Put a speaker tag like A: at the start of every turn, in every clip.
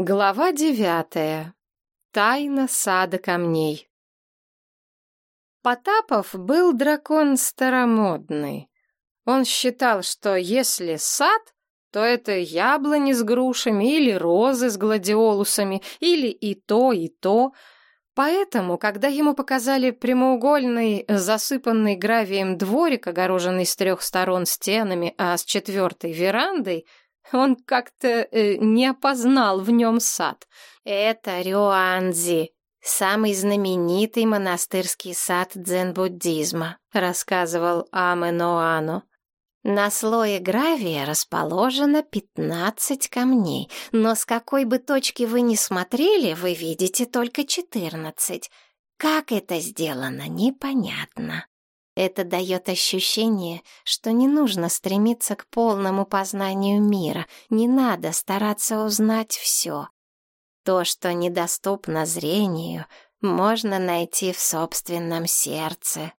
A: Глава девятая. Тайна сада камней. Потапов был дракон старомодный. Он считал, что если сад, то это яблони с грушами или розы с гладиолусами, или и то, и то. Поэтому, когда ему показали прямоугольный, засыпанный гравием дворик, огороженный с трех сторон стенами, а с четвертой верандой, он как-то э, не опознал в нем сад.
B: Это Рюанзи, самый знаменитый монастырский сад дзен-буддизма, рассказывал Аме Ноану. На слое гравия расположено пятнадцать камней, но с какой бы точки вы ни смотрели, вы видите только четырнадцать. Как это сделано, непонятно. Это дает ощущение, что не нужно стремиться к полному познанию мира, не надо стараться узнать все. То, что недоступно зрению, можно найти в собственном сердце.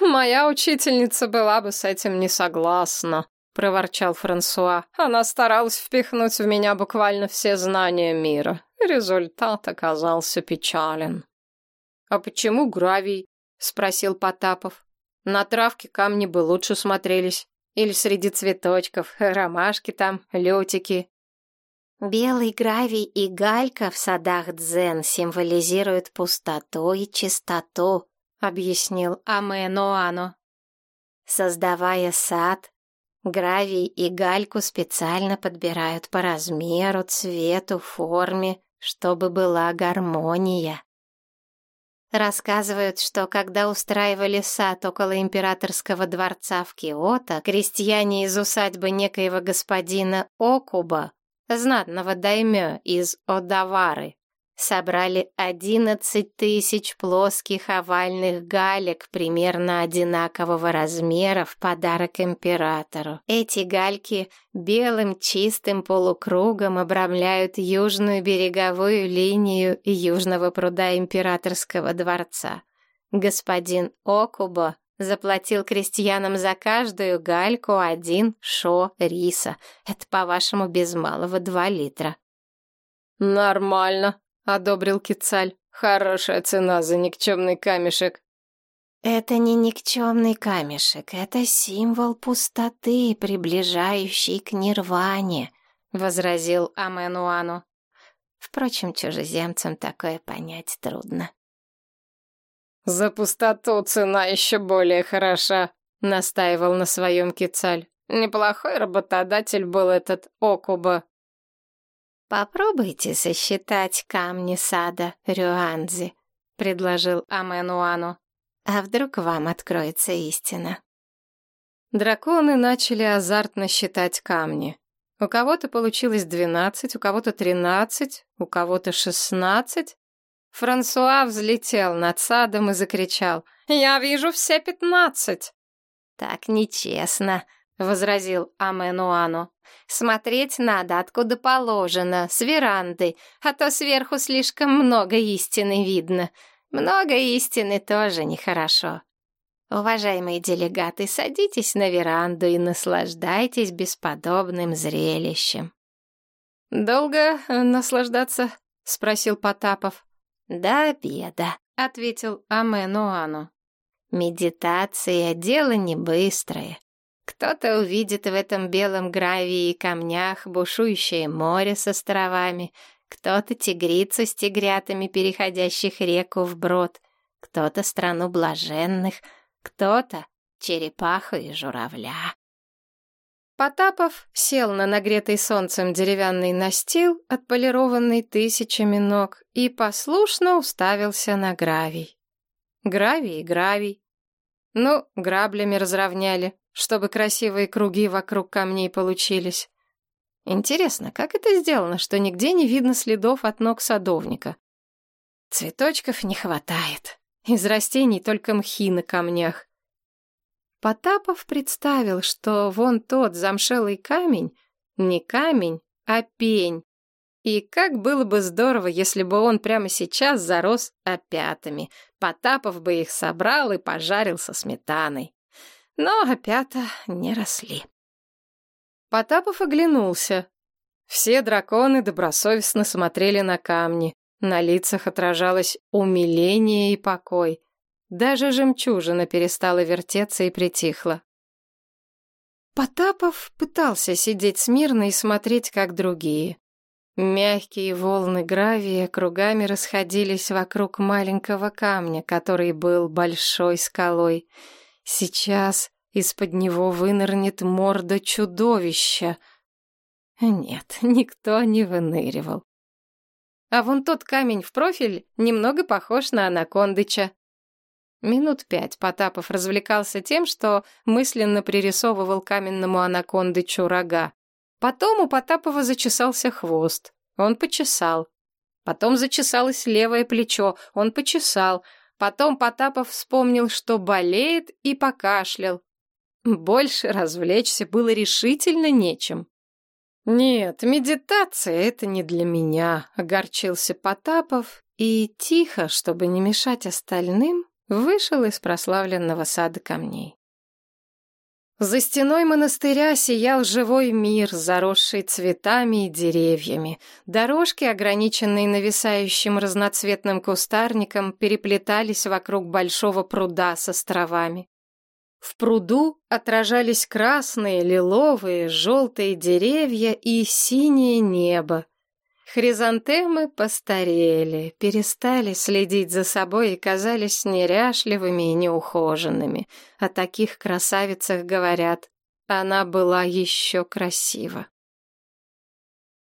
A: «Моя учительница была бы с этим не согласна», — проворчал Франсуа. «Она старалась впихнуть в меня буквально все знания мира. Результат оказался печален». «А почему гравий?» — спросил Потапов. «На травке камни бы лучше смотрелись. Или среди цветочков, ромашки там, лютики».
B: Белый гравий и галька в садах дзен символизируют пустоту и чистоту, объяснил Аме Ноано. Создавая сад, гравий и гальку специально подбирают по размеру, цвету, форме, чтобы была гармония. Рассказывают, что когда устраивали сад около императорского дворца в Киото, крестьяне из усадьбы некоего господина Окуба, знатного даймё из Одавары, собрали одиннадцать тысяч плоских овальных галек примерно одинакового размера в подарок императору. Эти гальки белым чистым полукругом обрамляют южную береговую линию южного пруда императорского дворца. Господин Окубо заплатил крестьянам за каждую гальку один шо риса. Это, по-вашему, без малого два литра.
A: «Нормально», — одобрил Кицаль. «Хорошая цена за никчемный камешек».
B: «Это не никчемный камешек, это символ пустоты, приближающий к нирване», — возразил Аменуану. Впрочем, чужеземцам такое понять трудно.
A: «За пустоту цена еще более хороша», — настаивал на своем Кицаль. «Неплохой работодатель был этот Окуба».
B: «Попробуйте сосчитать камни сада Рюанзи», — предложил Аменуану. «А вдруг вам откроется истина?»
A: Драконы начали азартно считать камни. У кого-то получилось двенадцать, у кого-то тринадцать, у кого-то шестнадцать. Франсуа взлетел над садом и закричал. «Я вижу все пятнадцать!»
B: «Так нечестно», — возразил Аменуану. Смотреть надо, откуда положено, с веранды, а то сверху слишком много истины видно. Много истины тоже нехорошо. Уважаемые делегаты, садитесь на веранду и наслаждайтесь бесподобным зрелищем.
A: «Долго наслаждаться?» — спросил Потапов.
B: «До обеда», — ответил Аменуану. «Медитация — дело не быстрое. Кто-то увидит в этом белом гравии и камнях бушующее море с островами, кто-то тигрицу с тигрятами, переходящих реку вброд, кто-то страну блаженных, кто-то черепаху и журавля.
A: Потапов сел на нагретый солнцем деревянный настил, отполированный тысячами ног, и послушно уставился на гравий. Гравий гравий. Ну, граблями разровняли, чтобы красивые круги вокруг камней получились. Интересно, как это сделано, что нигде не видно следов от ног садовника? Цветочков не хватает. Из растений только мхи на камнях. Потапов представил, что вон тот замшелый камень не камень, а пень. И как было бы здорово, если бы он прямо сейчас зарос опятами. Потапов бы их собрал и пожарил со сметаной но опята не росли. Потапов оглянулся. Все драконы добросовестно смотрели на камни. На лицах отражалось умиление и покой. Даже жемчужина перестала вертеться и притихла. Потапов пытался сидеть смирно и смотреть, как другие. Мягкие волны гравия кругами расходились вокруг маленького камня, который был большой скалой. Сейчас из-под него вынырнет морда чудовища. Нет, никто не выныривал. А вон тот камень в профиль немного похож на анакондыча. Минут пять Потапов развлекался тем, что мысленно пририсовывал каменному анакондычу рога. Потом у Потапова зачесался хвост. Он почесал. Потом зачесалось левое плечо. Он почесал. Потом Потапов вспомнил, что болеет, и покашлял. Больше развлечься было решительно нечем. «Нет, медитация — это не для меня», — огорчился Потапов и тихо, чтобы не мешать остальным, вышел из прославленного сада камней. За стеной монастыря сиял живой мир, заросший цветами и деревьями. Дорожки, ограниченные нависающим разноцветным кустарником, переплетались вокруг большого пруда с островами. В пруду отражались красные, лиловые, желтые деревья и синее небо. Хризантемы постарели, перестали следить за собой и казались неряшливыми и неухоженными. О таких красавицах говорят, она была еще красива.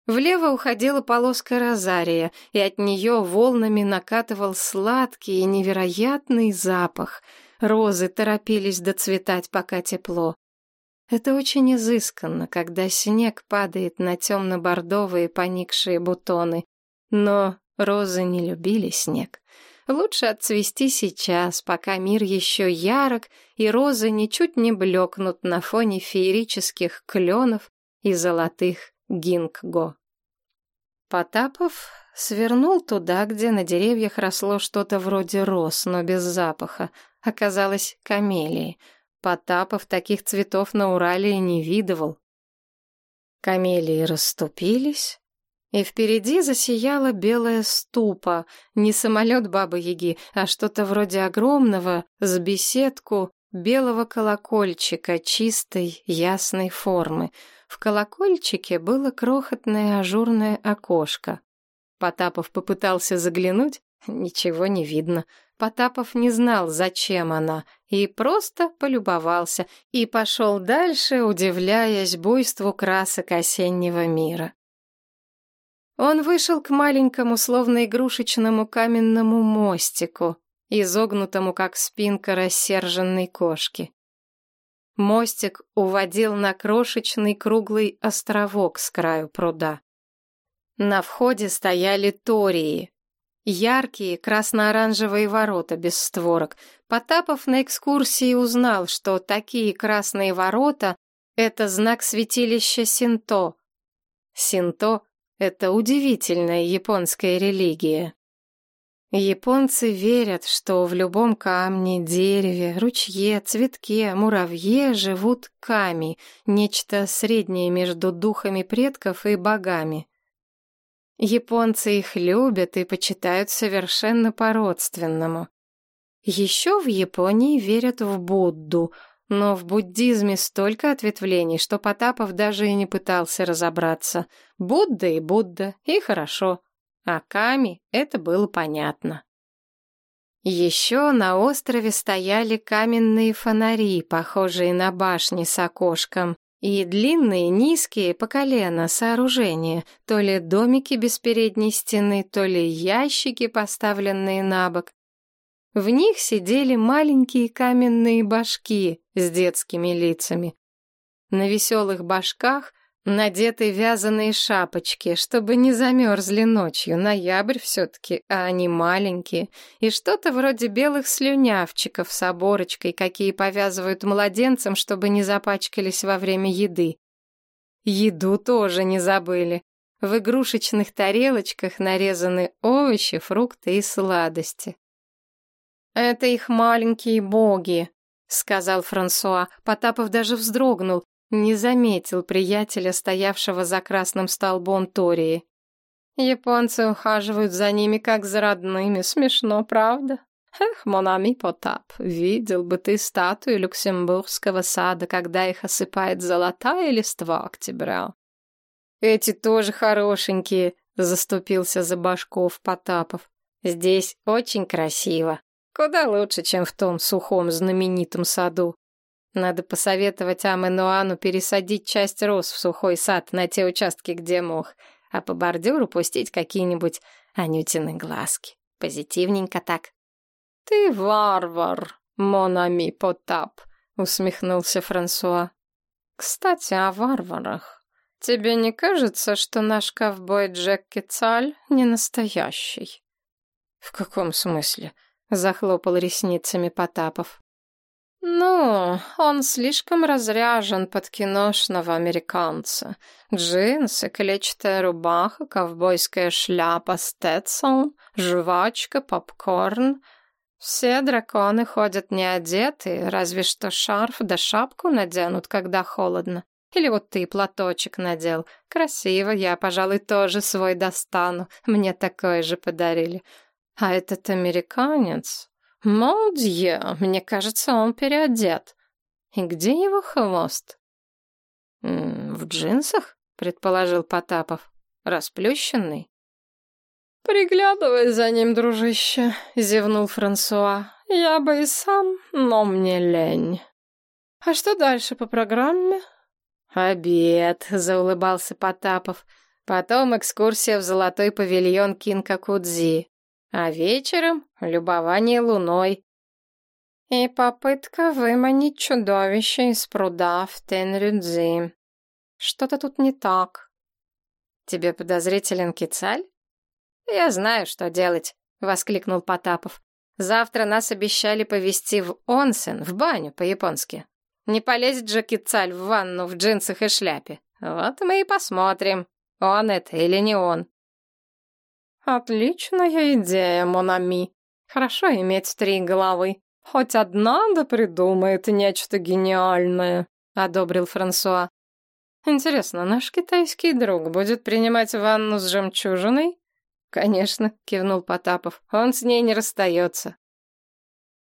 A: Влево уходила полоска розария, и от нее волнами накатывал сладкий и невероятный запах. Розы торопились доцветать, пока тепло. Это очень изысканно, когда снег падает на темно-бордовые поникшие бутоны. Но розы не любили снег. Лучше отцвести сейчас, пока мир еще ярок, и розы ничуть не блекнут на фоне феерических кленов и золотых гингго. Потапов свернул туда, где на деревьях росло что-то вроде роз, но без запаха. Оказалось, камелии — Потапов таких цветов на Урале и не видывал. Камелии расступились, и впереди засияла белая ступа, не самолет Бабы-Яги, а что-то вроде огромного, с беседку, белого колокольчика чистой, ясной формы. В колокольчике было крохотное ажурное окошко. Потапов попытался заглянуть, ничего не видно. Потапов не знал, зачем она, и просто полюбовался, и пошел дальше, удивляясь буйству красок осеннего мира. Он вышел к маленькому, словно игрушечному каменному мостику, изогнутому, как спинка рассерженной кошки. Мостик уводил на крошечный круглый островок с краю пруда. На входе стояли тории, Яркие красно-оранжевые ворота без створок. Потапов на экскурсии узнал, что такие красные ворота — это знак святилища Синто. Синто — это удивительная японская религия. Японцы верят, что в любом камне, дереве, ручье, цветке, муравье живут ками, нечто среднее между духами предков и богами. Японцы их любят и почитают совершенно по-родственному. Еще в Японии верят в Будду, но в буддизме столько ответвлений, что Потапов даже и не пытался разобраться. Будда и Будда, и хорошо. А Ками — это было понятно. Еще на острове стояли каменные фонари, похожие на башни с окошком и длинные, низкие, по колено сооружения, то ли домики без передней стены, то ли ящики, поставленные на бок. В них сидели маленькие каменные башки с детскими лицами. На веселых башках Надеты вязаные шапочки, чтобы не замерзли ночью. Ноябрь все-таки, а они маленькие. И что-то вроде белых слюнявчиков с оборочкой, какие повязывают младенцам, чтобы не запачкались во время еды. Еду тоже не забыли. В игрушечных тарелочках нарезаны овощи, фрукты и сладости. «Это их маленькие боги», — сказал Франсуа. Потапов даже вздрогнул. Не заметил приятеля, стоявшего за красным столбом Тории. Японцы ухаживают за ними, как за родными. Смешно, правда? Эх, Монами Потап, видел бы ты статую Люксембургского сада, когда их осыпает золотая листва октября. Эти тоже хорошенькие, заступился за башков Потапов. Здесь очень красиво. Куда лучше, чем в том сухом знаменитом саду. Надо посоветовать Аменуану пересадить часть роз в сухой сад на те участки, где мох, а по бордюру пустить какие-нибудь анютины глазки. Позитивненько так. «Ты варвар, Монами Потап», — усмехнулся Франсуа. «Кстати, о варварах. Тебе не кажется, что наш ковбой Джек Кецаль не настоящий?» «В каком смысле?» — захлопал ресницами Потапов. «Ну, он слишком разряжен под киношного американца. Джинсы, клетчатая рубаха, ковбойская шляпа, стетсон, жвачка, попкорн. Все драконы ходят не одетые, разве что шарф да шапку наденут, когда холодно. Или вот ты платочек надел. Красиво, я, пожалуй, тоже свой достану. Мне такой же подарили. А этот американец... Молдье, мне кажется, он переодет. И где его хвост? «В джинсах?» — предположил Потапов. «Расплющенный?» «Приглядывай за ним, дружище», — зевнул Франсуа. «Я бы и сам, но мне лень». «А что дальше по программе?» «Обед», — заулыбался Потапов. «Потом экскурсия в золотой павильон Кинкакудзи. А вечером — любование луной». «И попытка выманить чудовище из пруда в Тенрюдзи. Что-то тут не так». «Тебе подозрителен Кицаль?» «Я знаю, что делать», — воскликнул Потапов. «Завтра нас обещали повезти в онсен, в баню по-японски. Не полезет же Кицаль в ванну в джинсах и шляпе. Вот мы и посмотрим, он это или не он». «Отличная идея, Монами. Хорошо иметь три головы. Хоть одна да придумает нечто гениальное», — одобрил Франсуа. «Интересно, наш китайский друг будет принимать ванну с жемчужиной?» «Конечно», — кивнул Потапов, — «он с ней не расстается».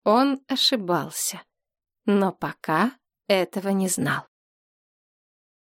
A: Он ошибался, но пока этого не знал.